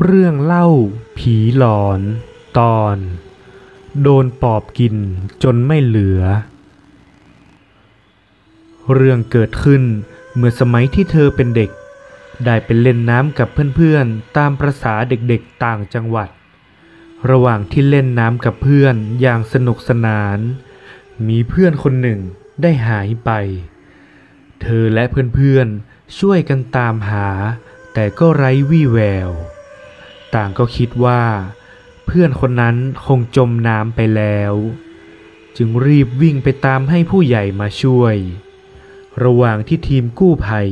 เรื่องเล่าผีหลอน ตอน โดนปอบกินจนไม่เหลือ เรื่องเกิดขึ้นเมื่อสมัยที่เธอเป็นเด็ก ได้ไปเล่นน้ำกับเพื่อนๆ ตามประษาเด็กๆต่างจังหวัด ระหว่างที่เล่นน้ำกับเพื่อนอย่างสนุกสนาน มีเพื่อนคนหนึ่งได้หายไป เธอและเพื่อนๆช่วยกันตามหา แต่ก็ไร้วี่แวว ต่างก็คิดว่า เพื่อนคนนั้นคงจมน้ำไปแล้ว จึงรีบวิ่งไปตามให้ผู้ใหญ่มาช่วย ระหว่างที่ทีมกู้ภัย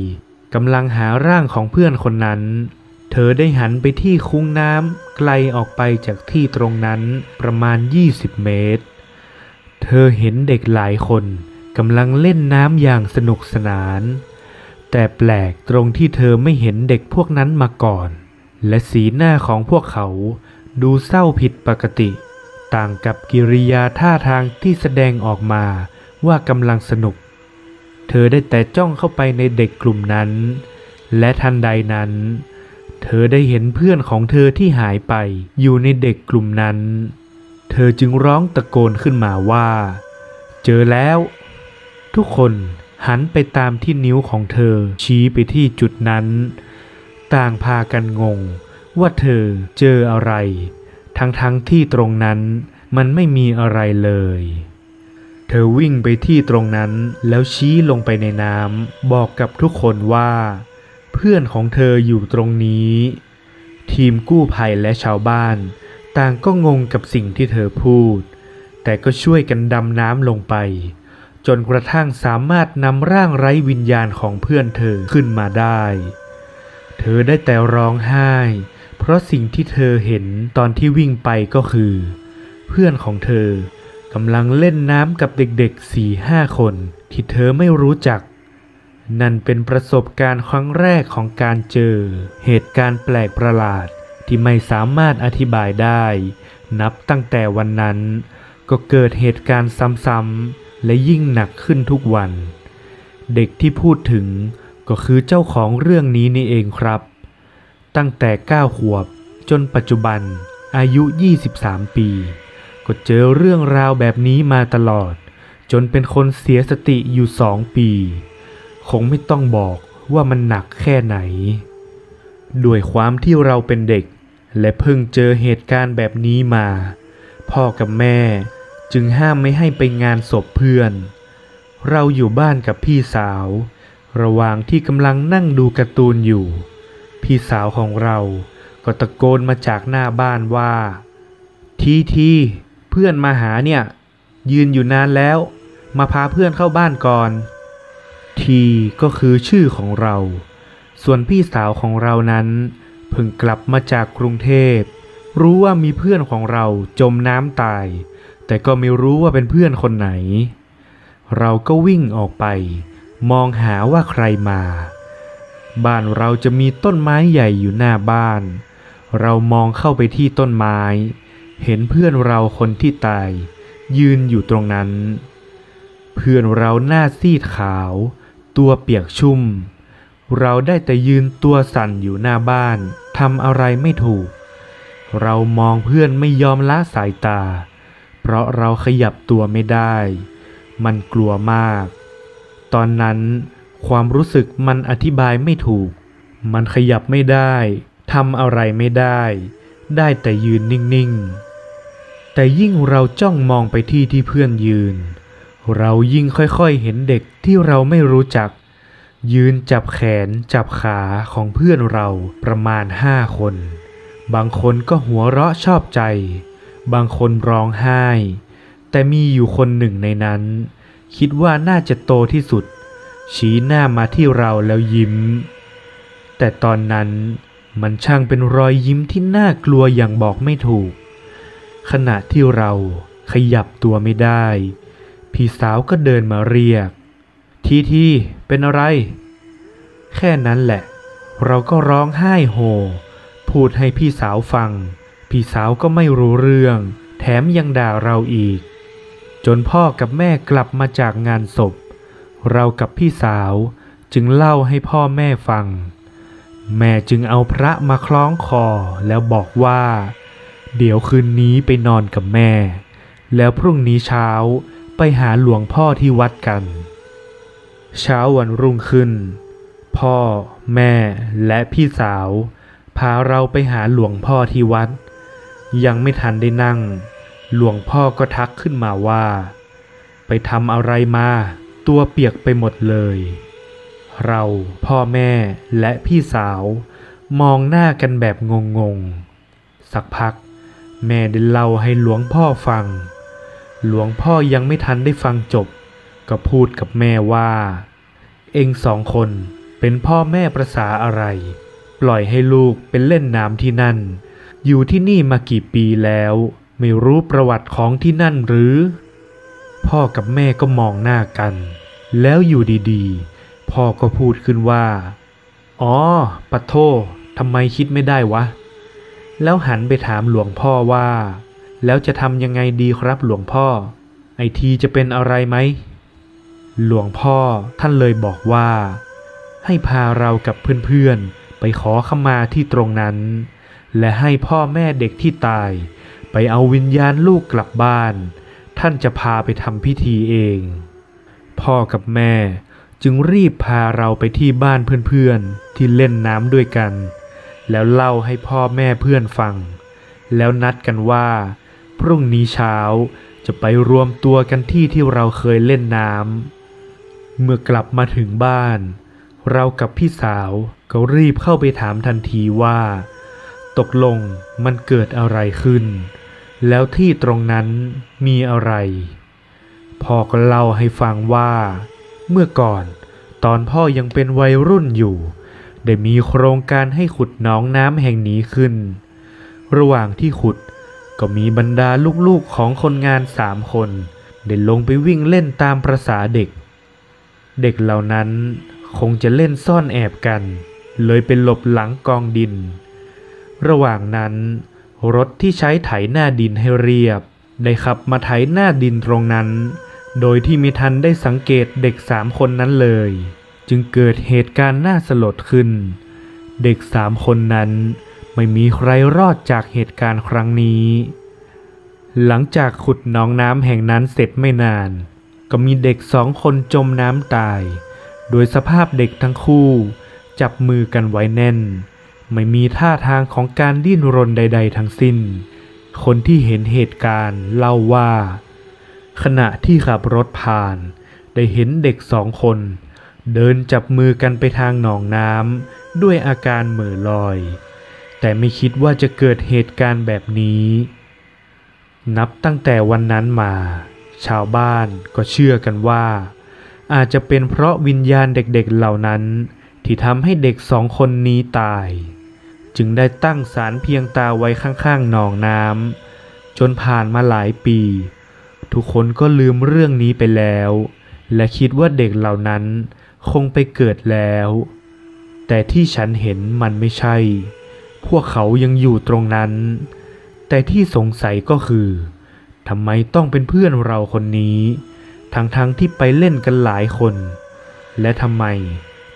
กำลังหาร่างของเพื่อนคนนั้น เธอได้หันไปที่คุ้งน้ำไกลออกไปจากที่ตรงนั้นประมาณ 20 เมตร เธอเห็นเด็กหลายคนกำลังเล่นน้ำอย่างสนุกสนาน แต่แปลกตรงที่เธอไม่เห็นเด็กพวกนั้นมาก่อน และสีหน้าของพวกเขาดูเศร้าผิดปกติ ต่างกับกิริยาท่าทางที่แสดงออกมาว่ากำลังสนุก เธอได้แต่จ้องเข้าไปในเด็กกลุ่มนั้น และทันใดนั้น เธอได้เห็นเพื่อนของเธอที่หายไปอยู่ในเด็กกลุ่มนั้น เธอจึงร้องตะโกนขึ้นมาว่า เจอแล้ว ทุกคนหันไปตามที่นิ้วของเธอชี้ไปที่จุดนั้น ต่างพากันงง ว่าเธอเจออะไร ทั้งๆทที่ตรงนั้นมันไม่มีอะไรเลย เธอวิ่งไปที่ตรงนั้นแล้วชี้ลงไปในน้ำบอกกับทุกคนว่า เพื่อนของเธออยู่ตรงนี้ ทีมกู้ภัยและชาวบ้าน ต่างก็งงกับสิ่งที่เธอพูด แต่ก็ช่วยกันดำน้ำลงไป จนกระทั่งสามารถนำร่างไร้วิญญาณของเพื่อนเธอขึ้นมาได้ เธอได้แต่ร้องไห้ เพราะสิ่งที่เธอเห็นตอนที่วิ่งไปก็คือ เพื่อนของเธอกำลังเล่นน้ำกับเด็กๆสี่ห้าคนที่เธอไม่รู้จัก นั่นเป็นประสบการณ์ครั้งแรกของการเจอ เหตุการณ์แปลกประหลาดที่ไม่สามารถอธิบายได้ นับตั้งแต่วันนั้น ก็เกิดเหตุการณ์ซ้ำๆและยิ่งหนักขึ้นทุกวัน เด็กที่พูดถึง ก็คือเจ้าของเรื่องนี้นี่เองครับ ตั้งแต่ 9 ขวบจนปัจจุบันอายุ 23 ปี ก็เจอเรื่องราวแบบนี้มาตลอด จนเป็นคนเสียสติอยู่สองปี คงไม่ต้องบอกว่ามันหนักแค่ไหน ด้วยความที่เราเป็นเด็ก และเพิ่งเจอเหตุการณ์แบบนี้มา พ่อกับแม่จึงห้ามไม่ให้ไปงานศพเพื่อน เราอยู่บ้านกับพี่สาว ระหว่างที่กำลังนั่งดูการ์ตูนอยู่ พี่สาวของเราก็ตะโกนมาจากหน้าบ้านว่า ทีทีเพื่อนมาหาเนี่ย ยืนอยู่นานแล้ว มาพาเพื่อนเข้าบ้านก่อน ทีก็คือชื่อของเรา ส่วนพี่สาวของเรานั้นเพิ่งกลับมาจากกรุงเทพ รู้ว่ามีเพื่อนของเราจมน้ำตาย แต่ก็ไม่รู้ว่าเป็นเพื่อนคนไหน เราก็วิ่งออกไป มองหาว่าใครมา บ้านเราจะมีต้นไม้ใหญ่อยู่หน้าบ้าน เรามองเข้าไปที่ต้นไม้ เห็นเพื่อนเราคนที่ตาย ยืนอยู่ตรงนั้น เพื่อนเราหน้าซีดขาว ตัวเปียกชุ่ม เราได้แต่ยืนตัวสั่นอยู่หน้าบ้านทำอะไรไม่ถูก เรามองเพื่อนไม่ยอมละสายตา เพราะเราขยับตัวไม่ได้ มันกลัวมาก ตอนนั้น ความรู้สึกมันอธิบายไม่ถูก มันขยับไม่ได้ทำอะไรไม่ได้ ได้แต่ยืนนิ่งๆ แต่ยิ่งเราจ้องมองไปที่ที่เพื่อนยืน เรายิ่งค่อยๆเห็นเด็กที่เราไม่รู้จัก ยืนจับแขนจับขาของเพื่อนเราประมาณห้าคน บางคนก็หัวเราะชอบใจ บางคนร้องไห้ แต่มีอยู่คนหนึ่งในนั้น คิดว่าน่าจะโตที่สุด ชี้หน้ามาที่เราแล้วยิ้ม แต่ตอนนั้นมันช่างเป็นรอยยิ้มที่น่ากลัวอย่างบอกไม่ถูก ขณะที่เราขยับตัวไม่ได้ พี่สาวก็เดินมาเรียก ทีทีเป็นอะไร แค่นั้นแหละ เราก็ร้องไห้โฮพูดให้พี่สาวฟัง พี่สาวก็ไม่รู้เรื่อง แถมยังด่าเราอีก จนพ่อกับแม่กลับมาจากงานศพ เรากับพี่สาวจึงเล่าให้พ่อแม่ฟัง แม่จึงเอาพระมาคล้องคอแล้วบอกว่า เดี๋ยวคืนนี้ไปนอนกับแม่ แล้วพรุ่งนี้เช้าไปหาหลวงพ่อที่วัดกัน เช้าวันรุ่งขึ้น พ่อ แม่และพี่สาว พาเราไปหาหลวงพ่อที่วัด ยังไม่ทันได้นั่ง หลวงพ่อก็ทักขึ้นมาว่า ไปทำอะไรมา ตัวเปียกไปหมดเลย เราพ่อแม่และพี่สาว มองหน้ากันแบบงงๆ สักพัก แม่ได้เล่าให้หลวงพ่อฟัง หลวงพ่อยังไม่ทันได้ฟังจบ ก็พูดกับแม่ว่า เองสองคนเป็นพ่อแม่ประษาอะไร ปล่อยให้ลูกเป็นเล่นน้ำที่นั่น อยู่ที่นี่มากี่ปีแล้ว ไม่รู้ประวัติของที่นั่นหรือ พ่อกับแม่ก็มองหน้ากัน แล้วอยู่ดีๆ พ่อก็พูดขึ้นว่า อ๋อปะโททำไมคิดไม่ได้วะ แล้วหันไปถามหลวงพ่อว่า แล้วจะทำยังไงดีครับหลวงพ่อ ไอทีจะเป็นอะไรไหม หลวงพ่อท่านเลยบอกว่า ให้พาเรากับเพื่อนๆ ไปขอขมาที่ตรงนั้น และให้พ่อแม่เด็กที่ตาย ไปเอาวิญญาณลูกกลับบ้าน ท่านจะพาไปทำพิธีเอง พ่อกับแม่จึงรีบพาเราไปที่บ้านเพื่อนๆ ที่เล่นน้ำด้วยกัน แล้วเล่าให้พ่อแม่เพื่อนฟัง แล้วนัดกันว่า พรุ่งนี้เช้าจะไปรวมตัวกันที่ที่เราเคยเล่นน้ำเมื่อกลับมาถึงบ้าน เรากับพี่สาวก็รีบเข้าไปถามทันทีว่า ตกลงมันเกิดอะไรขึ้น แล้วที่ตรงนั้นมีอะไรพ่อก็เล่าให้ฟังว่า เมื่อก่อนตอนพ่อยังเป็นวัยรุ่นอยู่ ได้มีโครงการให้ขุดหนองน้ำแห่งนี้ขึ้น ระหว่างที่ขุดก็มีบรรดาลูกๆของคนงานสามคนได้ลงไปวิ่งเล่นตามประษาเด็ก เด็กเหล่านั้นคงจะเล่นซ่อนแอบกัน เลยเป็นหลบหลังกองดิน ระหว่างนั้น รถที่ใช้ไถหน้าดินให้เรียบ ได้ขับมาไถหน้าดินตรงนั้น โดยที่มิทันได้สังเกตเด็กสามคนนั้นเลย จึงเกิดเหตุการณ์น่าสลดขึ้น เด็กสามคนนั้นไม่มีใครรอดจากเหตุการณ์ครั้งนี้ หลังจากขุดหนองน้ำแห่งนั้นเสร็จไม่นาน ก็มีเด็กสองคนจมน้ำตาย โดยสภาพเด็กทั้งคู่ จับมือกันไว้แน่น ไม่มีท่าทางของการดิ้นรนใด ๆ ทั้งสิ้น คนที่เห็นเหตุการณ์เล่าว่า ขณะที่ขับรถผ่าน ได้เห็นเด็กสองคน เดินจับมือกันไปทางหนองน้ำด้วยอาการเหม่อลอย แต่ไม่คิดว่าจะเกิดเหตุการณ์แบบนี้ นับตั้งแต่วันนั้นมา ชาวบ้านก็เชื่อกันว่า อาจจะเป็นเพราะวิญญาณเด็กๆเหล่านั้นที่ทำให้เด็กสองคนนี้ตาย จึงได้ตั้งศาลเพียงตาไว้ข้างๆหนองน้ำจนผ่านมาหลายปี ทุกคนก็ลืมเรื่องนี้ไปแล้ว และคิดว่าเด็กเหล่านั้นคงไปเกิดแล้ว แต่ที่ฉันเห็นมันไม่ใช่ พวกเขายังอยู่ตรงนั้น แต่ที่สงสัยก็คือทำไมต้องเป็นเพื่อนเราคนนี้ ทั้งๆทที่ไปเล่นกันหลายคน และทำไม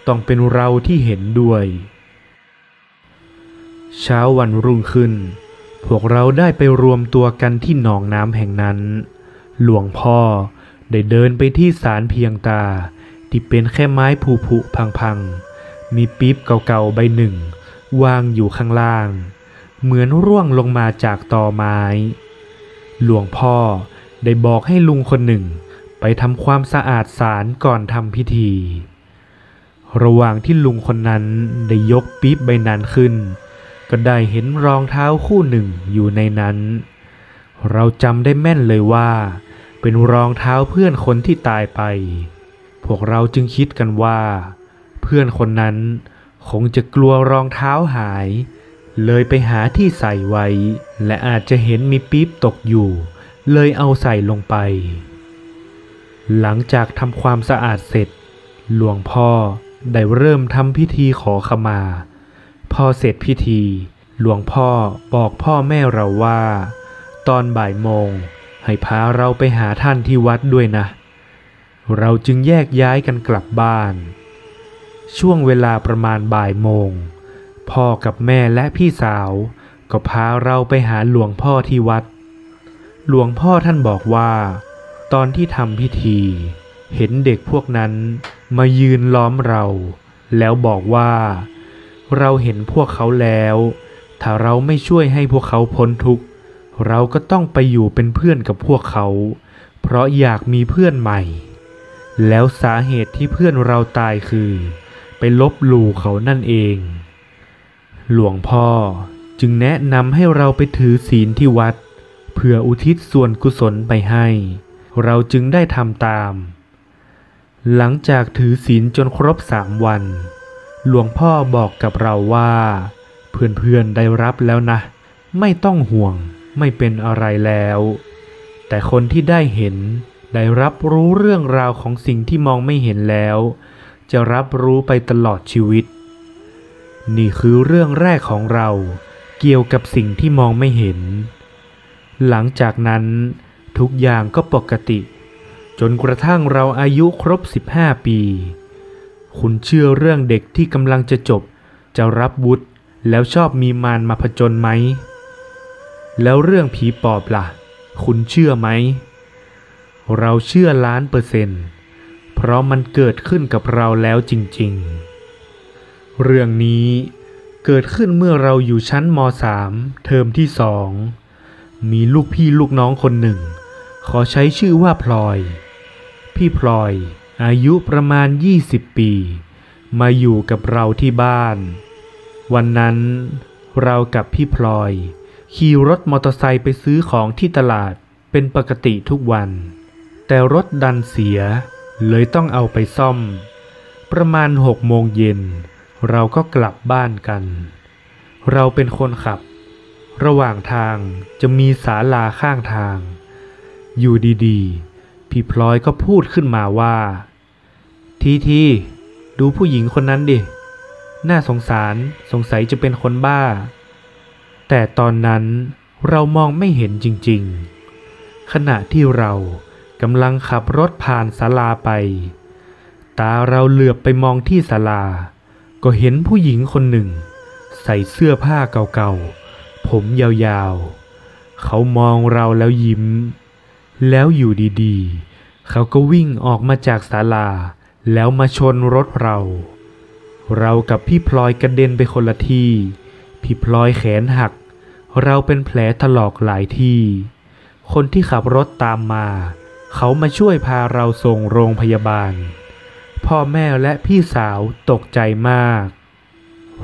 ต้องเป็นเราที่เห็นด้วย เช้าวันรุ่งขึ้น พวกเราได้ไปรวมตัวกันที่หนองน้ำแห่งนั้น หลวงพ่อได้เดินไปที่ศาลเพียงตา ที่เป็นแค่ไม้ผุผุพังๆ มีปี๊บเก่าๆใบหนึ่ง วางอยู่ข้างล่าง เหมือนร่วงลงมาจากตอไม้ หลวงพ่อได้บอกให้ลุงคนหนึ่ง ไปทำความสะอาดศาลก่อนทำพิธี ระหว่างที่ลุงคนนั้นได้ยกปี๊บใบนั้นขึ้น ก็ได้เห็นรองเท้าคู่หนึ่งอยู่ในนั้น เราจำได้แม่นเลยว่า เป็นรองเท้าเพื่อนคนที่ตายไป พวกเราจึงคิดกันว่า เพื่อนคนนั้นคงจะกลัวรองเท้าหาย เลยไปหาที่ใส่ไว้ และอาจจะเห็นมีปี๊บตกอยู่ เลยเอาใส่ลงไป หลังจากทำความสะอาดเสร็จ หลวงพ่อได้เริ่มทำพิธีขอขมา พอเสร็จพิธี หลวงพ่อบอกพ่อแม่เราว่า ตอนบ่ายโมง ให้พาเราไปหาท่านที่วัดด้วยนะ เราจึงแยกย้ายกันกลับบ้าน ช่วงเวลาประมาณบ่ายโมง พ่อกับแม่และพี่สาว ก็พาเราไปหาหลวงพ่อที่วัด หลวงพ่อท่านบอกว่า ตอนที่ทำพิธี เห็นเด็กพวกนั้นมายืนล้อมเรา แล้วบอกว่า เราเห็นพวกเขาแล้ว ถ้าเราไม่ช่วยให้พวกเขาพ้นทุกข์ เราก็ต้องไปอยู่เป็นเพื่อนกับพวกเขา เพราะอยากมีเพื่อนใหม่ แล้วสาเหตุที่เพื่อนเราตายคือ ไปลบหลู่เขานั่นเอง หลวงพ่อจึงแนะนำให้เราไปถือศีลที่วัด เพื่ออุทิศส่วนกุศลไปให้ เราจึงได้ทำตาม หลังจากถือศีลจนครบสามวัน หลวงพ่อบอกกับเราว่า เพื่อนๆได้รับแล้วนะ ไม่ต้องห่วงไม่เป็นอะไรแล้ว แต่คนที่ได้เห็นได้รับรู้เรื่องราวของสิ่งที่มองไม่เห็นแล้ว จะรับรู้ไปตลอดชีวิต นี่คือเรื่องแรกของเราเกี่ยวกับสิ่งที่มองไม่เห็น หลังจากนั้นทุกอย่างก็ปกติ จนกระทั่งเราอายุครบ 15 ปี คุณเชื่อเรื่องเด็กที่กำลังจะจบ จะรับวุฒิแล้วชอบมีมารมาผจญไหม แล้วเรื่องผีปอบล่ะ คุณเชื่อไหม เราเชื่อล้านเปอร์เซ็นต์เพราะมันเกิดขึ้นกับเราแล้วจริงๆ เรื่องนี้เกิดขึ้นเมื่อเราอยู่ชั้นม .3 เทอมที่สอง มีลูกพี่ลูกน้องคนหนึ่ง ขอใช้ชื่อว่าพลอย พี่พลอย อายุประมาณ 20 ปี มาอยู่กับเราที่บ้าน วันนั้นเรากับพี่พลอย ขี่รถมอเตอร์ไซค์ไปซื้อของที่ตลาดเป็นปกติทุกวัน แต่รถดันเสีย เลยต้องเอาไปซ่อม ประมาณหกโมงเย็น เราก็กลับบ้านกัน เราเป็นคนขับ ระหว่างทางจะมีศาลาข้างทาง อยู่ดีๆ พี่พลอยก็พูดขึ้นมาว่า ทีทีดูผู้หญิงคนนั้นดิ น่าสงสารสงสัยจะเป็นคนบ้า แต่ตอนนั้นเรามองไม่เห็นจริงๆ ขณะที่เรากำลังขับรถผ่านศาลาไป ตาเราเหลือบไปมองที่ศาลา ก็เห็นผู้หญิงคนหนึ่ง ใส่เสื้อผ้าเก่าๆ ผมยาวๆ เขามองเราแล้วยิ้ม แล้วอยู่ดีๆ เขาก็วิ่งออกมาจากศาลา แล้วมาชนรถเรา เรากับพี่พลอยกระเด็นไปคนละที่ พี่พลอยแขนหัก เราเป็นแผลถลอกหลายที่ คนที่ขับรถตามมา เขามาช่วยพาเราส่งโรงพยาบาล พ่อแม่และพี่สาวตกใจมาก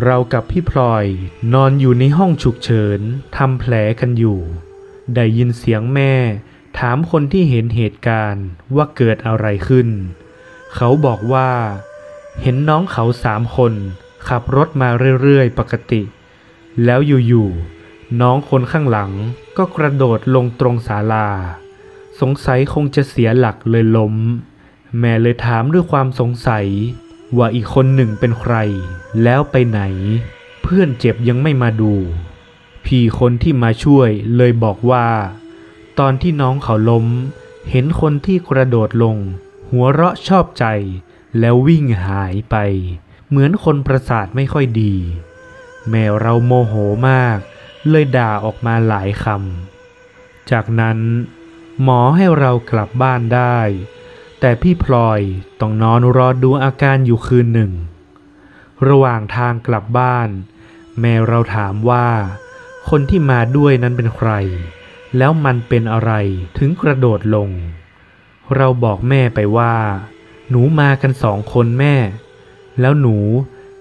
เรากับพี่พลอยนอนอยู่ในห้องฉุกเฉินทำแผลกันอยู่ ได้ยินเสียงแม่ ถามคนที่เห็นเหตุการณ์ว่าเกิดอะไรขึ้น เขาบอกว่า เห็นน้องเขาสามคน ขับรถมาเรื่อยๆ ปกติ แล้วอยู่ๆน้องคนข้างหลังก็กระโดดลงตรงศาลา สงสัยคงจะเสียหลักเลยล้ม แม่เลยถามด้วยความสงสัย ว่าอีกคนหนึ่งเป็นใคร แล้วไปไหน เพื่อนเจ็บยังไม่มาดู พี่คนที่มาช่วยเลยบอกว่า ตอนที่น้องเขาล้ม เห็นคนที่กระโดดลง หัวเราะชอบใจ แล้ววิ่งหายไป เหมือนคนประสาทไม่ค่อยดี แม่เราโมโหมาก เลยด่าออกมาหลายคำ จากนั้น หมอให้เรากลับบ้านได้ แต่พี่พลอยต้องนอนรอดูอาการอยู่คืนหนึ่ง ระหว่างทางกลับบ้าน แม่เราถามว่า คนที่มาด้วยนั้นเป็นใคร แล้วมันเป็นอะไรถึงกระโดดลง เราบอกแม่ไปว่า หนูมากันสองคนแม่ แล้วหนู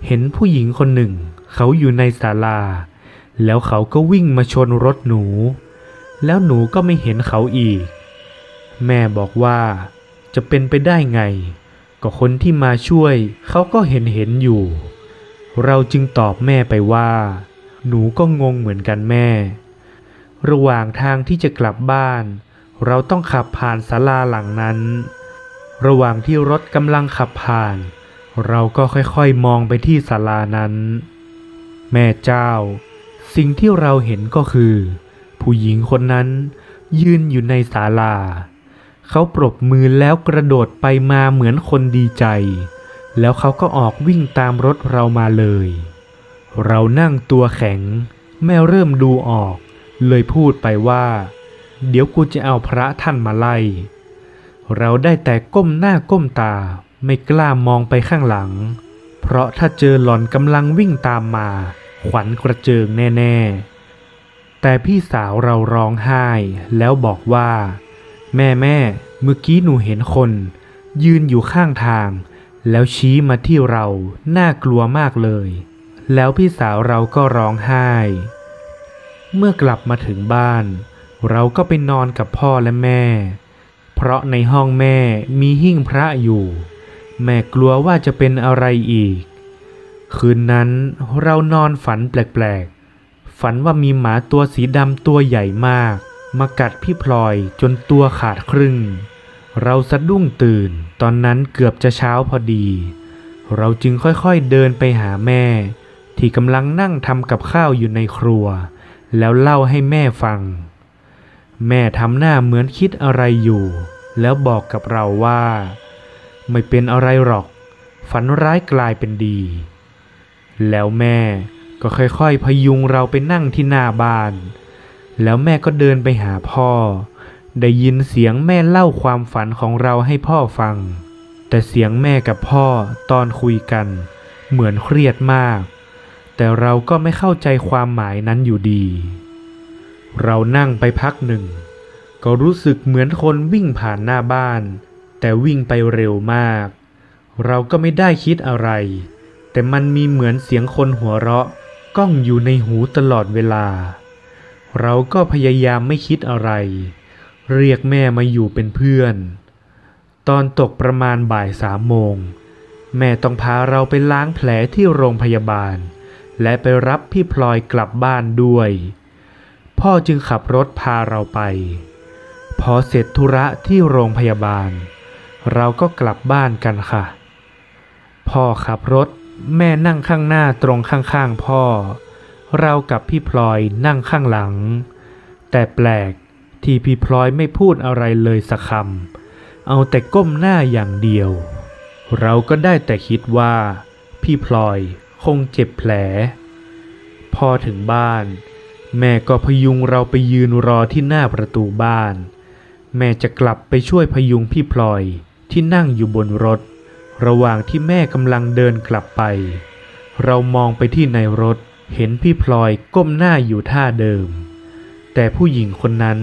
เห็นผู้หญิงคนหนึ่ง เขาอยู่ในศาลา แล้วเขาก็วิ่งมาชนรถหนู แล้วหนูก็ไม่เห็นเขาอีก แม่บอกว่า จะเป็นไปได้ไง ก็คนที่มาช่วยเขาก็เห็นเห็นอยู่ เราจึงตอบแม่ไปว่า หนูก็งงเหมือนกันแม่ ระหว่างทางที่จะกลับบ้าน เราต้องขับผ่านศาลาหลังนั้น ระหว่างที่รถกำลังขับผ่าน เราก็ค่อยๆมองไปที่ศาลานั้น แม่เจ้า สิ่งที่เราเห็นก็คือ ผู้หญิงคนนั้นยืนอยู่ในศาลา เขาปรบมือแล้วกระโดดไปมาเหมือนคนดีใจ แล้วเขาก็ออกวิ่งตามรถเรามาเลย เรานั่งตัวแข็ง แม่เริ่มดูออก เลยพูดไปว่า เดี๋ยวกูจะเอาพระท่านมาไล่ เราได้แต่ก้มหน้าก้มตาไม่กล้ามองไปข้างหลัง เพราะถ้าเจอหล่อนกำลังวิ่งตามมา ขวัญกระเจิงแน่ๆ แต่พี่สาวเราร้องไห้แล้วบอกว่า แม่แม่เมื่อกี้หนูเห็นคน ยืนอยู่ข้างทาง แล้วชี้มาที่เรา น่ากลัวมากเลย แล้วพี่สาวเราก็ร้องไห้ เมื่อกลับมาถึงบ้าน เราก็ไปนอนกับพ่อและแม่ เพราะในห้องแม่มีหิ้งพระอยู่ แม่กลัวว่าจะเป็นอะไรอีก คืนนั้นเรานอนฝันแปลกๆ ฝันว่ามีหมาตัวสีดำตัวใหญ่มาก มากัดพี่พลอยจนตัวขาดครึ่ง เราสะดุ้งตื่น ตอนนั้นเกือบจะเช้าพอดี เราจึงค่อยๆเดินไปหาแม่ ที่กำลังนั่งทำกับข้าวอยู่ในครัว แล้วเล่าให้แม่ฟัง แม่ทำหน้าเหมือนคิดอะไรอยู่ แล้วบอกกับเราว่า ไม่เป็นอะไรหรอก ฝันร้ายกลายเป็นดี แล้วแม่ก็ค่อยๆพยุงเราไปนั่งที่หน้าบ้าน แล้วแม่ก็เดินไปหาพ่อ ได้ยินเสียงแม่เล่าความฝันของเราให้พ่อฟัง แต่เสียงแม่กับพ่อตอนคุยกัน เหมือนเครียดมาก แต่เราก็ไม่เข้าใจความหมายนั้นอยู่ดี เรานั่งไปพักหนึ่ง ก็รู้สึกเหมือนคนวิ่งผ่านหน้าบ้าน แต่วิ่งไปเร็วมาก เราก็ไม่ได้คิดอะไร แต่มันมีเหมือนเสียงคนหัวเราะก้องอยู่ในหูตลอดเวลา เราก็พยายามไม่คิดอะไร เรียกแม่มาอยู่เป็นเพื่อน ตอนตกประมาณบ่ายสามโมง แม่ต้องพาเราไปล้างแผลที่โรงพยาบาล และไปรับพี่พลอยกลับบ้านด้วย พ่อจึงขับรถพาเราไป พอเสร็จธุระที่โรงพยาบาล เราก็กลับบ้านกันค่ะ พ่อขับรถแม่นั่งข้างหน้าตรงข้างๆพ่อ เรากับพี่พลอยนั่งข้างหลัง แต่แปลกที่พี่พลอยไม่พูดอะไรเลยสักคำเอาแต่ก้มหน้าอย่างเดียว เราก็ได้แต่คิดว่า พี่พลอยคงเจ็บแผล พอถึงบ้าน แม่ก็พยุงเราไปยืนรอที่หน้าประตูบ้าน แม่จะกลับไปช่วยพยุงพี่พลอยที่นั่งอยู่บนรถ ระหว่างที่แม่กำลังเดินกลับไป เรามองไปที่ในรถเห็นพี่พลอยก้มหน้าอยู่ท่าเดิม แต่ผู้หญิงคนนั้น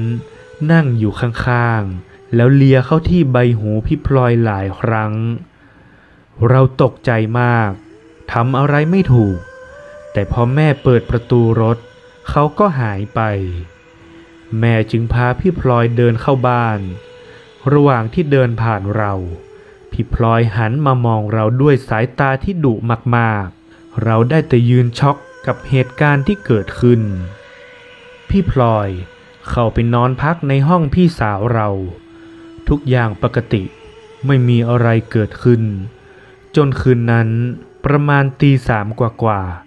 นั่งอยู่ข้างๆ แล้วเลียเข้าที่ใบหูพี่พลอยหลายครั้ง เราตกใจมากทำอะไรไม่ถูก แต่พอแม่เปิดประตูรถ เขาก็หายไป แม่จึงพาพี่พลอยเดินเข้าบ้าน ระหว่างที่เดินผ่านเรา พี่พลอยหันมามองเราด้วยสายตาที่ดุมากๆ เราได้แต่ยืนช็อกกับเหตุการณ์ที่เกิดขึ้น พี่พลอยเข้าไปนอนพักในห้องพี่สาวเรา ทุกอย่างปกติไม่มีอะไรเกิดขึ้น จนคืนนั้นประมาณตีสามกว่าๆ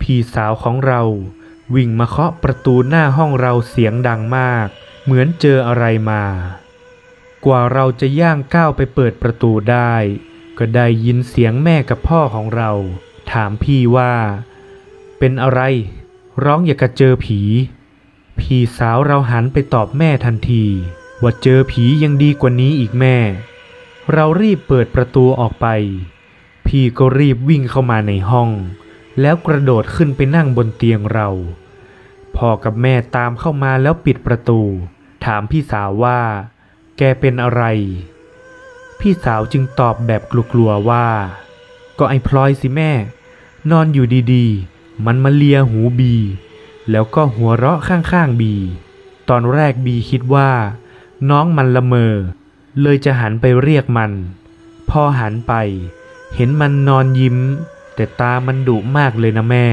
พี่สาวของเรา วิ่งมาเคาะประตูหน้าห้องเราเสียงดังมาก เหมือนเจออะไรมา กว่าเราจะย่างก้าวไปเปิดประตูได้ ก็ได้ยินเสียงแม่กับพ่อของเรา ถามพี่ว่า เป็นอะไร ร้องอย่ากระเจอผี พี่สาวเราหันไปตอบแม่ทันที ว่าเจอผียังดีกว่านี้อีกแม่ เรารีบเปิดประตูออกไป พี่ก็รีบวิ่งเข้ามาในห้อง แล้วกระโดดขึ้นไปนั่งบนเตียงเรา พ่อกับแม่ตามเข้ามาแล้วปิดประตู ถามพี่สาวว่า แกเป็นอะไร พี่สาวจึงตอบแบบกลัวๆว่า ก็ไอ้พลอยสิแม่ นอนอยู่ดีๆ มันมาเลียหูบี แล้วก็หัวเราะข้างๆบี ตอนแรกบีคิดว่า น้องมันละเมอ เลยจะหันไปเรียกมัน พอหันไป เห็นมันนอนยิ้ม แต่ตามันดุมากเลยนะแม่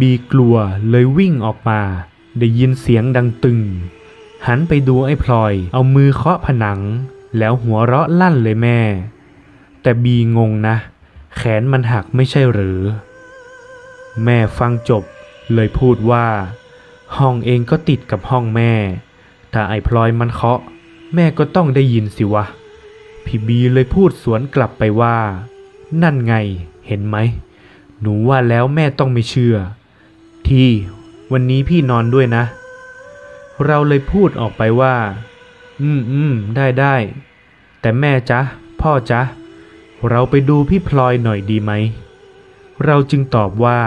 บีกลัวเลยวิ่งออกมา ได้ยินเสียงดังตึง หันไปดูไอ้พลอย เอามือเคาะผนัง แล้วหัวเราะลั่นเลยแม่ แต่บีงงนะ แขนมันหักไม่ใช่หรือ แม่ฟังจบเลยพูดว่า ห้องเองก็ติดกับห้องแม่ ถ้าไอ้พลอยมันเคาะ แม่ก็ต้องได้ยินสิวะ พี่บีเลยพูดสวนกลับไปว่า นั่นไง เห็นไหม หนูว่าแล้วแม่ต้องไม่เชื่อ ที่วันนี้พี่นอนด้วยนะ เราเลยพูดออกไปว่า อืมอืมได้ได้ แต่แม่จ๊ะ พ่อจ๊ะ เราไปดูพี่พลอยหน่อยดีไหม เราจึงตอบว่า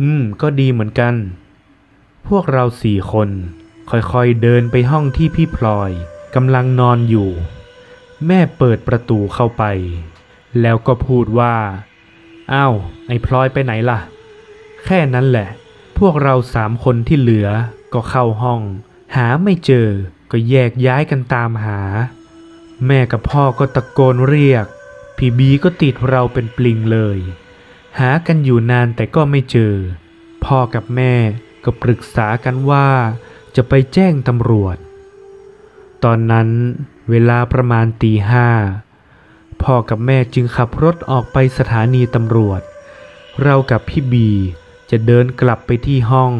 อืม ก็ดีเหมือนกัน พวกเราสี่คนค่อยๆเดินไปห้องที่พี่พลอยกำลังนอนอยู่ แม่เปิดประตูเข้าไป แล้วก็พูดว่า อ้าวไอ้พลอยไปไหนล่ะ แค่นั้นแหละ พวกเราสามคนที่เหลือก็เข้าห้อง หาไม่เจอก็แยกย้ายกันตามหา แม่กับพ่อก็ตะโกนเรียก พี่บีก็ติดเราเป็นปลิงเลย หากันอยู่นานแต่ก็ไม่เจอ พ่อกับแม่ก็ปรึกษากันว่า จะไปแจ้งตำรวจ ตอนนั้นเวลาประมาณตีห้า พ่อกับแม่จึงขับรถออกไปสถานีตำรวจ เรากับพี่บีจะเดินกลับไปที่ห้อง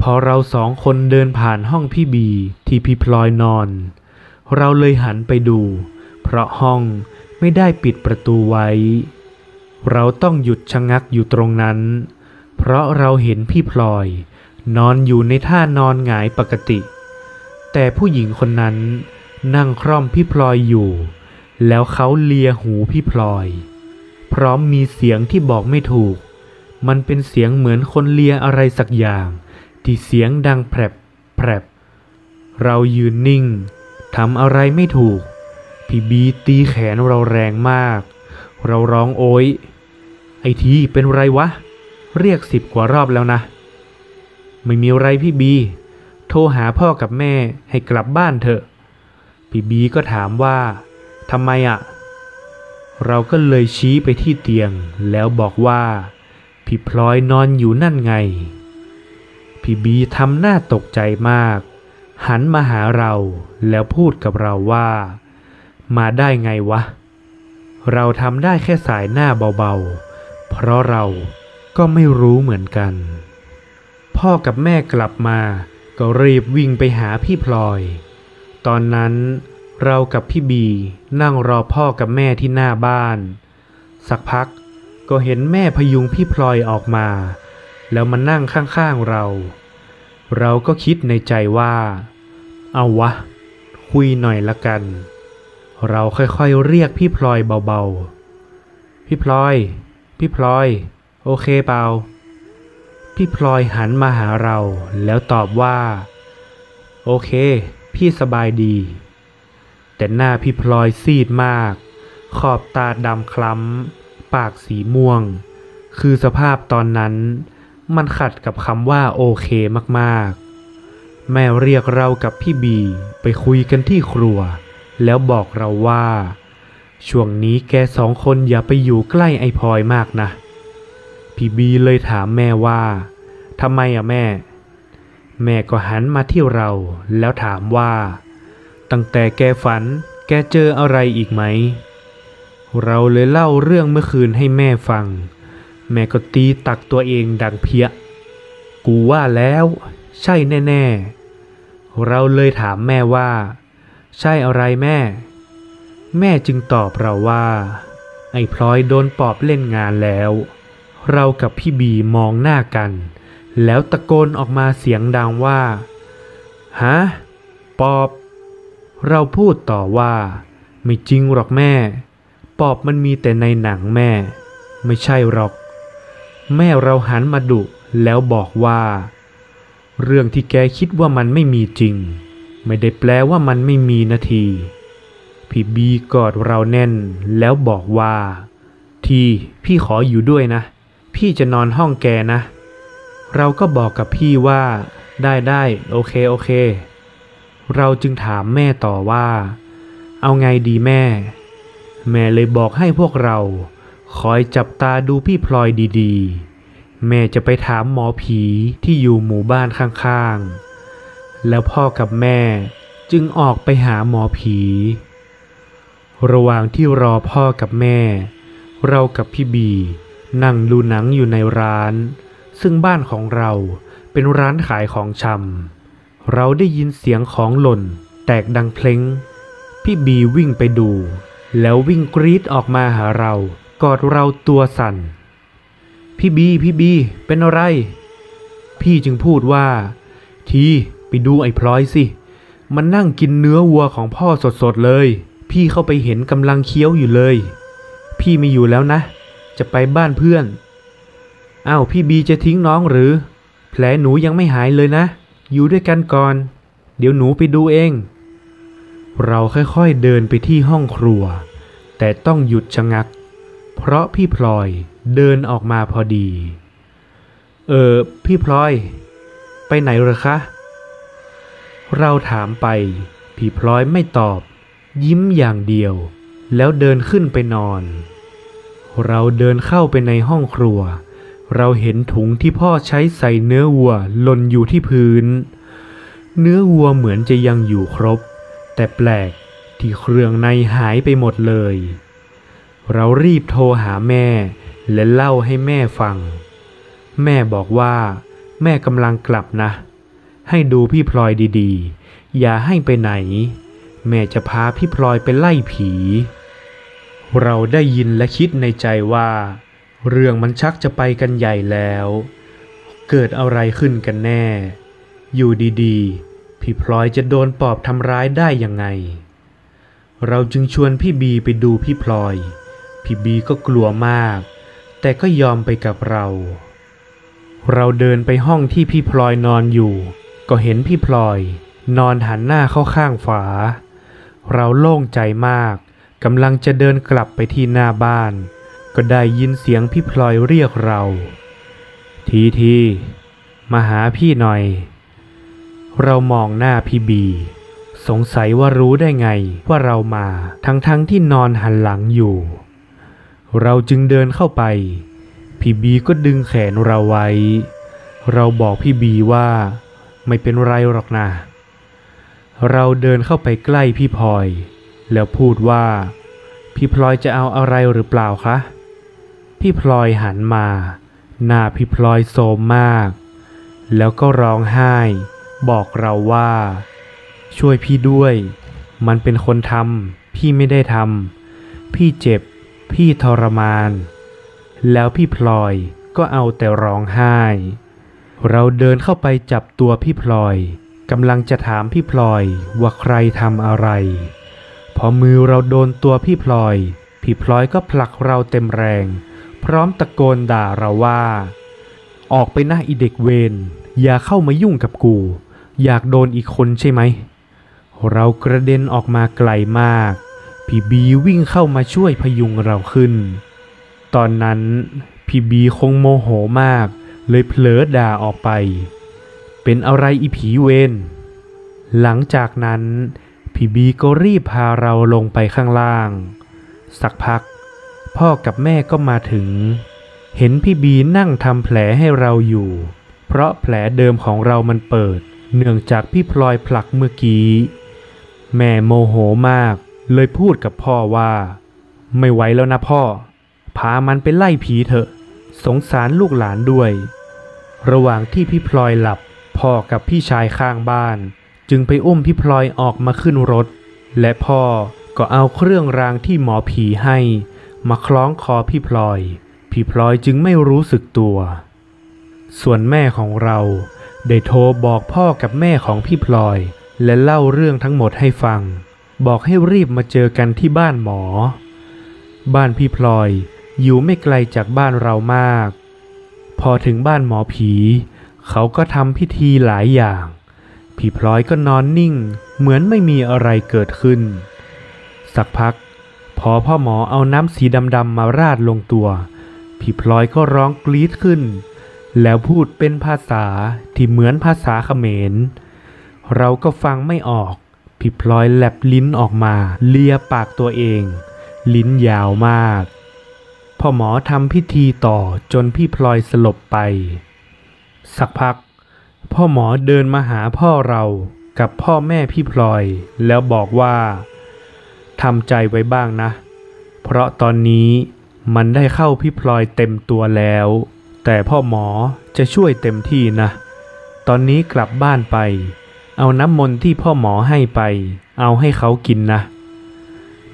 พอเราสองคนเดินผ่านห้องพี่บีที่พี่พลอยนอน เราเลยหันไปดู เพราะห้องไม่ได้ปิดประตูไว้ เราต้องหยุดชะงักอยู่ตรงนั้น เพราะเราเห็นพี่พลอย นอนอยู่ในท่านอนหงายปกติ แต่ผู้หญิงคนนั้นนั่งคร่อมพี่พลอยอยู่ แล้วเขาเลียหูพี่พลอย พร้อมมีเสียงที่บอกไม่ถูก มันเป็นเสียงเหมือนคนเลียอะไรสักอย่าง ที่เสียงดังแผรบแผรบเรายืนนิ่งทำอะไรไม่ถูก พี่บีตีแขนเราแรงมาก เราร้องโอยไอทีเป็นไรวะ เรียกสิบกว่ารอบแล้วนะ ไม่มีไรพี่บี โทรหาพ่อกับแม่ให้กลับบ้านเถอะ พี่บีก็ถามว่า ทำไมอะ่ะ เราก็เลยชี้ไปที่เตียง แล้วบอกว่าพี่พลอยนอนอยู่นั่นไง พี่บีทำหน้าตกใจมาก หันมาหาเราแล้วพูดกับเราว่า มาได้ไงวะ เราทำได้แค่สายหน้าเบาๆ เพราะเราก็ไม่รู้เหมือนกัน พ่อกับแม่กลับมา ก็รีบวิ่งไปหาพี่พลอย ตอนนั้น เรากับพี่บีนั่งรอพ่อกับแม่ที่หน้าบ้าน สักพักก็เห็นแม่พยุงพี่พลอยออกมา แล้วมานั่งข้างๆเรา เราก็คิดในใจว่า เอาวะ คุยหน่อยละกัน เราค่อยๆเรียกพี่พลอยเบาๆ พี่พลอย พี่พลอย โอเคเปล่า พี่พลอยหันมาหาเราแล้วตอบว่า โอเค พี่สบายดี แต่หน้าพี่พลอยซีดมาก ขอบตาดำคล้ำ ปากสีม่วง คือสภาพตอนนั้น มันขัดกับคำว่าโอเคมากๆ แม่เรียกเรากับพี่บีไปคุยกันที่ครัว แล้วบอกเราว่า ช่วงนี้แกสองคนอย่าไปอยู่ใกล้ไอ้พลอยมากนะ พี่บีเลยถามแม่ว่าทำไมอะแม่ แม่ก็หันมาที่เราแล้วถามว่า ตั้งแต่แกฝันแกเจออะไรอีกไหม เราเลยเล่าเรื่องเมื่อคืนให้แม่ฟัง แม่ก็ตีตักตัวเองดังเพี้ย กูว่าแล้ว ใช่แน่ๆ เราเลยถามแม่ว่า ใช่อะไรแม่ แม่จึงตอบเราว่า ไอ้พลอยโดนปอบเล่นงานแล้ว เรากับพี่บีมองหน้ากัน แล้วตะโกนออกมาเสียงดังว่าฮะปอบ เราพูดต่อว่า ไม่จริงหรอกแม่ ปอบมันมีแต่ในหนังแม่ ไม่ใช่หรอก แม่เราหันมาดุแล้วบอกว่า เรื่องที่แกคิดว่ามันไม่มีจริง ไม่ได้แปลว่ามันไม่มีนาทีพี่บีกอดเราแน่นแล้วบอกว่า ทีพี่ขออยู่ด้วยนะ พี่จะนอนห้องแกนะ เราก็บอกกับพี่ว่า ได้ได้โอเคโอเค เราจึงถามแม่ต่อว่า เอาไงดีแม่ แม่เลยบอกให้พวกเราคอยจับตาดูพี่พลอยดีๆ แม่จะไปถามหมอผีที่อยู่หมู่บ้านข้างๆ แล้วพ่อกับแม่จึงออกไปหาหมอผี ระหว่างที่รอพ่อกับแม่ เรากับพี่บีนั่งดูหนังอยู่ในร้าน ซึ่งบ้านของเราเป็นร้านขายของชำ เราได้ยินเสียงของหล่น แตกดังเพลงพี่บีวิ่งไปดู แล้ววิ่งกรีดออกมาหาเรา กอดเราตัวสั่น พี่บี พี่บี เป็นอะไร พี่จึงพูดว่า ทีไปดูไอ้พลอยสิ มันนั่งกินเนื้อวัวของพ่อสดๆเลย พี่เข้าไปเห็นกำลังเคี้ยวอยู่เลย พี่ไม่อยู่แล้วนะ จะไปบ้านเพื่อนอ้าวพี่บีจะทิ้งน้องหรือ แผลหนูยังไม่หายเลยนะ อยู่ด้วยกันก่อน เดี๋ยวหนูไปดูเอง เราค่อยๆเดินไปที่ห้องครัว แต่ต้องหยุดชะงัก เพราะพี่พลอยเดินออกมาพอดี เออ พี่พลอย ไปไหนหรอคะ เราถามไป พี่พลอยไม่ตอบ ยิ้มอย่างเดียว แล้วเดินขึ้นไปนอน เราเดินเข้าไปในห้องครัว เราเห็นถุงที่พ่อใช้ใส่เนื้อวัวหล่นอยู่ที่พื้น เนื้อวัวเหมือนจะยังอยู่ครบ แต่แปลกที่เครื่องในหายไปหมดเลย เรารีบโทรหาแม่ และเล่าให้แม่ฟัง แม่บอกว่า แม่กำลังกลับนะ ให้ดูพี่พลอยดีๆ อย่าให้ไปไหน แม่จะพาพี่พลอยไปไล่ผี เราได้ยินและคิดในใจว่า เรื่องมันชักจะไปกันใหญ่แล้ว เกิดอะไรขึ้นกันแน่ อยู่ดีๆ พี่พลอยจะโดนปอบทำร้ายได้ยังไง เราจึงชวนพี่บีไปดูพี่พลอย พี่บีก็กลัวมาก แต่ก็ยอมไปกับเรา เราเดินไปห้องที่พี่พลอยนอนอยู่ ก็เห็นพี่พลอย นอนหันหน้าเข้าข้างฝา เราโล่งใจมากกำลังจะเดินกลับไปที่หน้าบ้าน ก็ได้ยินเสียงพี่พลอยเรียกเรา ทีทีมาหาพี่หน่อย เรามองหน้าพี่บี สงสัยว่ารู้ได้ไงว่าเรามา ทั้งๆทที่นอนหันหลังอยู่ เราจึงเดินเข้าไป พี่บีก็ดึงแขนเราไว้ เราบอกพี่บีว่าไม่เป็นไรหรอกนะ เราเดินเข้าไปใกล้พี่พลอย แล้วพูดว่า พี่พลอยจะเอาอะไรหรือเปล่าคะ พี่พลอยหันมา หน้าพี่พลอยโทรมมาก แล้วก็ร้องไห้ บอกเราว่า ช่วยพี่ด้วย มันเป็นคนทำพี่ไม่ได้ทำพี่เจ็บ พี่ทรมาน แล้วพี่พลอยก็เอาแต่ร้องไห้ เราเดินเข้าไปจับตัวพี่พลอยกำลังจะถามพี่พลอยว่าใครทำอะไร พอมือเราโดนตัวพี่พลอย พี่พลอยก็ผลักเราเต็มแรง พร้อมตะโกนด่าเราว่า ออกไปหน้าอีเด็กเวนอย่าเข้ามายุ่งกับกู อยากโดนอีกคนใช่ไหม เรากระเด็นออกมาไกลมาก พี่บีวิ่งเข้ามาช่วยพยุงเราขึ้น ตอนนั้นพี่บีคงโมโหมาก เลยเผลอด่าออกไป เป็นอะไรอีผีเวน หลังจากนั้นพี่บีก็รีบพาเราลงไปข้างล่าง สักพัก พ่อกับแม่ก็มาถึง เห็นพี่บีนั่งทำแผลให้เราอยู่ เพราะแผลเดิมของเรามันเปิด เนื่องจากพี่พลอยผลักเมื่อกี้ แม่โมโหมาก เลยพูดกับพ่อว่า ไม่ไหวแล้วนะพ่อ พามันไปไล่ผีเถอะ สงสารลูกหลานด้วย ระหว่างที่พี่พลอยหลับ พ่อกับพี่ชายข้างบ้าน จึงไปอุ้มพี่พลอยออกมาขึ้นรถ และพ่อก็เอาเครื่องรางที่หมอผีให้ มาคล้องคอพี่พลอย พี่พลอยจึงไม่รู้สึกตัว ส่วนแม่ของเราได้โทรบอกพ่อกับแม่ของพี่พลอย และเล่าเรื่องทั้งหมดให้ฟัง บอกให้รีบมาเจอกันที่บ้านหมอ บ้านพี่พลอยอยู่ไม่ไกลจากบ้านเรามาก พอถึงบ้านหมอผี เขาก็ทำพิธีหลายอย่าง พี่พลอยก็นอนนิ่ง เหมือนไม่มีอะไรเกิดขึ้น สักพัก พอพ่อหมอเอาน้ำสีดำๆมาราดลงตัว พี่พลอยก็ร้องกรี๊ดขึ้น แล้วพูดเป็นภาษาที่เหมือนภาษาเขมร เราก็ฟังไม่ออก พี่พลอยแลบลิ้นออกมาเลียปากตัวเอง ลิ้นยาวมาก พ่อหมอทำพิธีต่อจนพี่พลอยสลบไป สักพัก พ่อหมอเดินมาหาพ่อเรากับพ่อแม่พี่พลอย แล้วบอกว่า ทำใจไว้บ้างนะ เพราะตอนนี้มันได้เข้าพี่พลอยเต็มตัวแล้ว แต่พ่อหมอจะช่วยเต็มที่นะ ตอนนี้กลับบ้านไป เอาน้ำมนต์ที่พ่อหมอให้ไป เอาให้เขากินนะ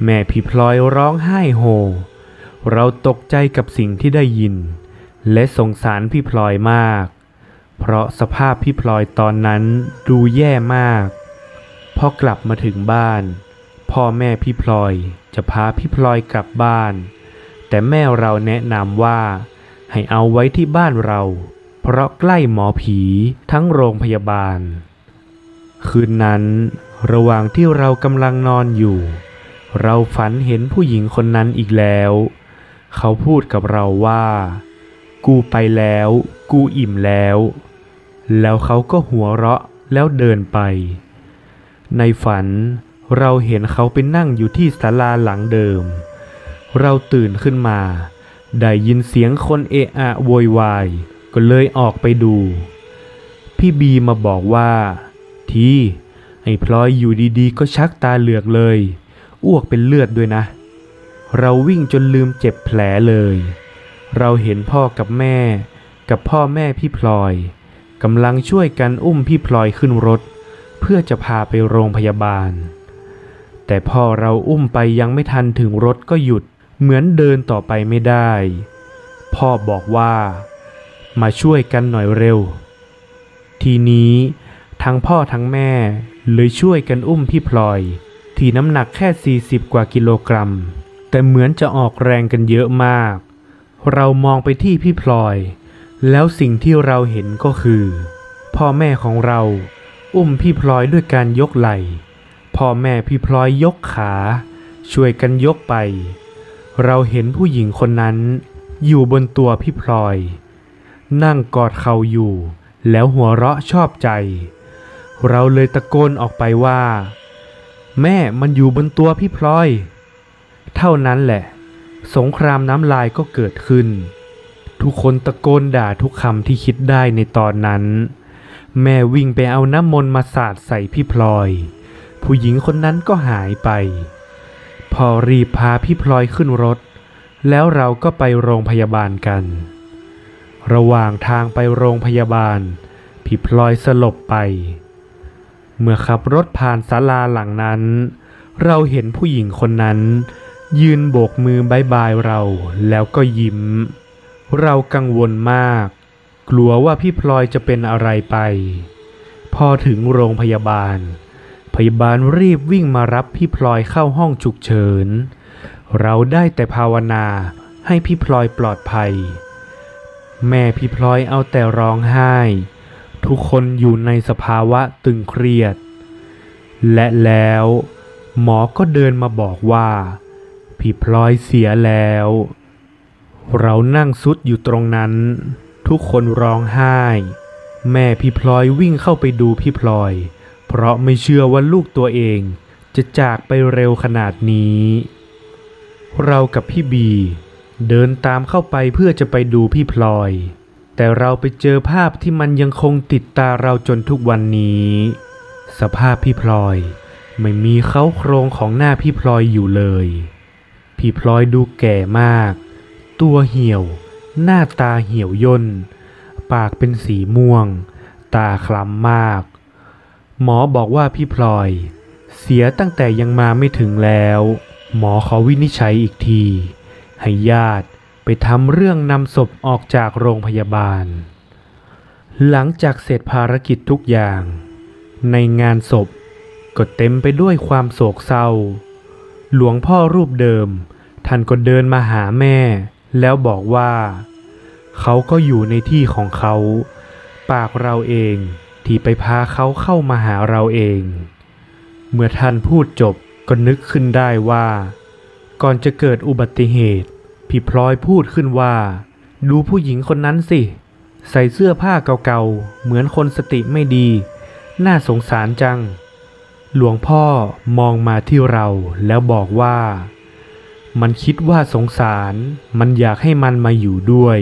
แม่พี่พลอยร้องไห้โฮ เราตกใจกับสิ่งที่ได้ยิน และสงสารพี่พลอยมาก เพราะสภาพพี่พลอยตอนนั้นดูแย่มาก พอกลับมาถึงบ้าน พ่อแม่พี่พลอยจะพาพี่พลอยกลับบ้าน แต่แม่เราแนะนำว่า ให้เอาไว้ที่บ้านเรา เพราะใกล้หมอผีทั้งโรงพยาบาล คืนนั้น ระหว่างที่เรากำลังนอนอยู่ เราฝันเห็นผู้หญิงคนนั้นอีกแล้ว เขาพูดกับเราว่า กูไปแล้ว กูอิ่มแล้ว แล้วเขาก็หัวเราะแล้วเดินไป ในฝัน เราเห็นเขาไปนั่งอยู่ที่ศาลาหลังเดิม เราตื่นขึ้นมา ได้ยินเสียงคนเอะอะโวยวาย ก็เลยออกไปดู พี่บีมาบอกว่า ทีไอ้พลอยอยู่ดีๆ ก็ชักตาเหลือกเลย อ้วกเป็นเลือดด้วยนะ เราวิ่งจนลืมเจ็บแผลเลย เราเห็นพ่อกับแม่ กับพ่อแม่พี่พลอยกำลังช่วยกันอุ้มพี่พลอยขึ้นรถ เพื่อจะพาไปโรงพยาบาล แต่พ่อเราอุ้มไปยังไม่ทันถึงรถก็หยุดเหมือนเดินต่อไปไม่ได้ พ่อบอกว่า มาช่วยกันหน่อยเร็ว ทีนี้ทั้งพ่อทั้งแม่เลยช่วยกันอุ้มพี่พลอย ที่น้ำหนักแค่ 40 กว่ากิโลกรัม แต่เหมือนจะออกแรงกันเยอะมาก เรามองไปที่พี่พลอย แล้วสิ่งที่เราเห็นก็คือ พ่อแม่ของเราอุ้มพี่พลอยด้วยการยกไหล่ พ่อแม่พี่พลอยยกขา ช่วยกันยกไป เราเห็นผู้หญิงคนนั้น อยู่บนตัวพี่พลอย นั่งกอดเข่าอยู่ แล้วหัวเราะชอบใจ เราเลยตะโกนออกไปว่า แม่มันอยู่บนตัวพี่พลอย เท่านั้นแหละ สงครามน้ำลายก็เกิดขึ้น ทุกคนตะโกนด่าทุกคำที่คิดได้ในตอนนั้น แม่วิ่งไปเอาน้ำมนต์มาสาดใส่พี่พลอย ผู้หญิงคนนั้นก็หายไป พอรีบพาพี่พลอยขึ้นรถ แล้วเราก็ไปโรงพยาบาลกัน ระหว่างทางไปโรงพยาบาล พี่พลอยสลบไป เมื่อขับรถผ่านศาลาหลังนั้น เราเห็นผู้หญิงคนนั้น ยืนโบกมือบายบายเราแล้วก็ยิ้ม เรากังวลมาก กลัวว่าพี่พลอยจะเป็นอะไรไป พอถึงโรงพยาบาล พยาบาลรีบวิ่งมารับพี่พลอยเข้าห้องฉุกเฉิน เราได้แต่ภาวนาให้พี่พลอยปลอดภัย แม่พี่พลอยเอาแต่ร้องไห้ ทุกคนอยู่ในสภาวะตึงเครียด และแล้วหมอก็เดินมาบอกว่า พี่พลอยเสียแล้ว เรานั่งซุดอยู่ตรงนั้น ทุกคนร้องไห้ แม่พี่พลอยวิ่งเข้าไปดูพี่พลอย เพราะไม่เชื่อว่าลูกตัวเองจะจากไปเร็วขนาดนี้ เรากับพี่บี เดินตามเข้าไปเพื่อจะไปดูพี่พลอย แต่เราไปเจอภาพที่มันยังคงติดตาเราจนทุกวันนี้ สภาพพี่พลอย ไม่มีเขาโครงของหน้าพี่พลอยอยู่เลย พี่พลอยดูแก่มาก ตัวเหี่ยว หน้าตาเหี่ยวย่น ปากเป็นสีม่วง ตาคล้ำมาก หมอบอกว่าพี่พลอย เสียตั้งแต่ยังมาไม่ถึงแล้ว หมอขอวินิจฉัยอีกที ให้ญาติไปทำเรื่องนำศพออกจากโรงพยาบาล หลังจากเสร็จภารกิจทุกอย่าง ในงานศพก็เต็มไปด้วยความโศกเศร้า หลวงพ่อรูปเดิม ท่านก็เดินมาหาแม่ แล้วบอกว่า เขาก็อยู่ในที่ของเขา ปากเราเอง ที่ไปพาเขาเข้ามาหาเราเอง เมื่อท่านพูดจบก็นึกขึ้นได้ว่า ก่อนจะเกิดอุบัติเหตุ พี่พลอยพูดขึ้นว่า ดูผู้หญิงคนนั้นสิ ใส่เสื้อผ้าเก่าๆ เหมือนคนสติไม่ดี น่าสงสารจัง หลวงพ่อมองมาที่เราแล้วบอกว่า มันคิดว่าสงสาร มันอยากให้มันมาอยู่ด้วย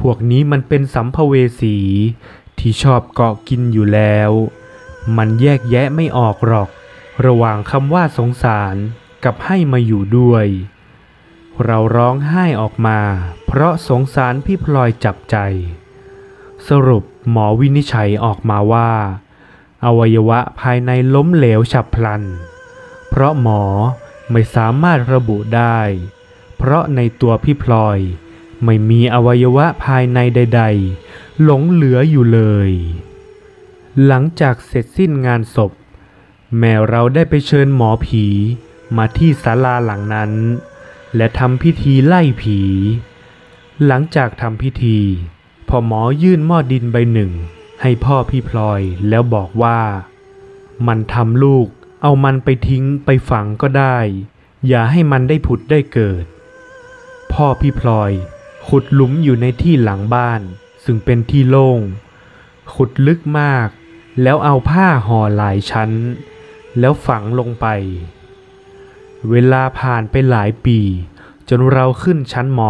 พวกนี้มันเป็นสัมภเวสี ที่ชอบเกาะกินอยู่แล้ว มันแยกแยะไม่ออกหรอก ระหว่างคำว่าสงสารกับให้มาอยู่ด้วย เราร้องไห้ออกมา เพราะสงสารพี่พลอยจับใจ สรุปหมอวินิจฉัยออกมาว่า อวัยวะภายในล้มเหลวฉับพลัน เพราะหมอไม่สามารถระบุได้ เพราะในตัวพี่พลอยไม่มีอวัยวะภายในใด ๆ หลงเหลืออยู่เลย หลังจากเสร็จสิ้นงานศพ แม่เราได้ไปเชิญหมอผีมาที่ศาลาหลังนั้น และทำพิธีไล่ผี หลังจากทำพิธีพอหมอยื่นหม้อดินใบหนึ่ง ให้พ่อพี่พลอยแล้วบอกว่า มันทำลูก เอามันไปทิ้งไปฝังก็ได้ อย่าให้มันได้ผุดได้เกิด พ่อพี่พลอยขุดหลุมอยู่ในที่หลังบ้าน ซึ่งเป็นที่โล่ง ขุดลึกมาก แล้วเอาผ้าห่อหลายชั้น แล้วฝังลงไป เวลาผ่านไปหลายปี จนเราขึ้นชั้นม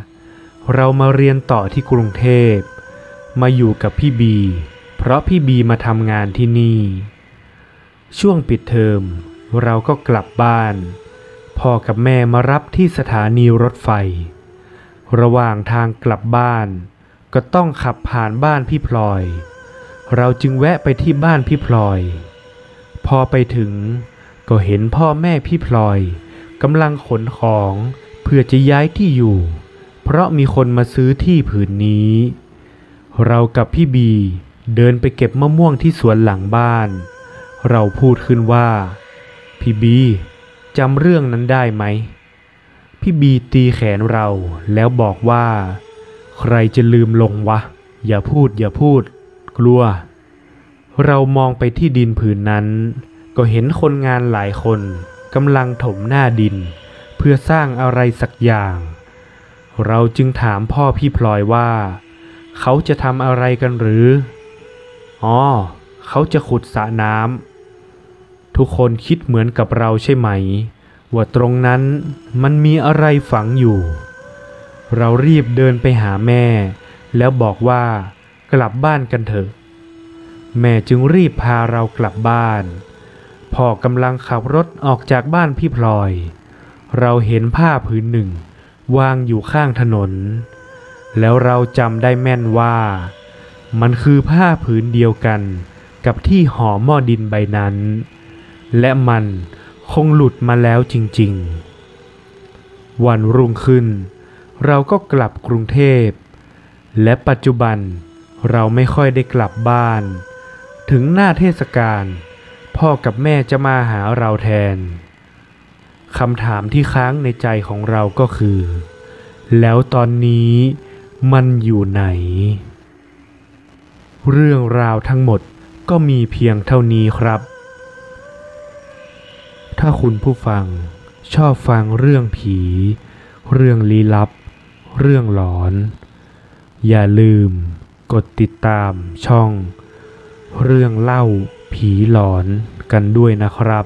.5 เรามาเรียนต่อที่กรุงเทพ มาอยู่กับพี่บี เพราะพี่บีมาทำงานที่นี่ ช่วงปิดเทอมเราก็กลับบ้าน พ่อกับแม่มารับที่สถานีรถไฟ ระหว่างทางกลับบ้าน ก็ต้องขับผ่านบ้านพี่พลอย เราจึงแวะไปที่บ้านพี่พลอย พอไปถึงก็เห็นพ่อแม่พี่พลอยกำลังขนของเพื่อจะย้ายที่อยู่ เพราะมีคนมาซื้อที่ผืนนี้ เรากับพี่บีเดินไปเก็บมะม่วงที่สวนหลังบ้าน เราพูดขึ้นว่า พี่บีจำเรื่องนั้นได้ไหม พี่บีตีแขนเราแล้วบอกว่า ใครจะลืมลงวะ อย่าพูดอย่าพูด กลัว เรามองไปที่ดินผืนนั้น ก็เห็นคนงานหลายคนกำลังถมหน้าดิน เพื่อสร้างอะไรสักอย่าง เราจึงถามพ่อพี่พลอยว่า เขาจะทำอะไรกันหรือ อ๋อ เขาจะขุดสระน้ำทุกคนคิดเหมือนกับเราใช่ไหม ว่าตรงนั้นมันมีอะไรฝังอยู่ เรารีบเดินไปหาแม่ แล้วบอกว่ากลับบ้านกันเถอะ แม่จึงรีบพาเรากลับบ้าน พ่อกำลังขับรถออกจากบ้านพี่พลอย เราเห็นผ้าผืนหนึ่ง วางอยู่ข้างถนน แล้วเราจำได้แม่นว่า มันคือผ้าผืนเดียวกันกับที่ห่อหม้อดินใบนั้น และมันคงหลุดมาแล้วจริง ๆ วันรุ่งขึ้น เราก็กลับกรุงเทพ และปัจจุบันเราไม่ค่อยได้กลับบ้าน ถึงหน้าเทศกาลพ่อกับแม่จะมาหาเราแทนคำถามที่ค้างในใจของเราก็คือ แล้วตอนนี้มันอยู่ไหน เรื่องราวทั้งหมดก็มีเพียงเท่านี้ครับ ถ้าคุณผู้ฟังชอบฟังเรื่องผี เรื่องลี้ลับ เรื่องหลอน อย่าลืมกดติดตามช่อง เรื่องเล่าผีหลอนกันด้วยนะครับ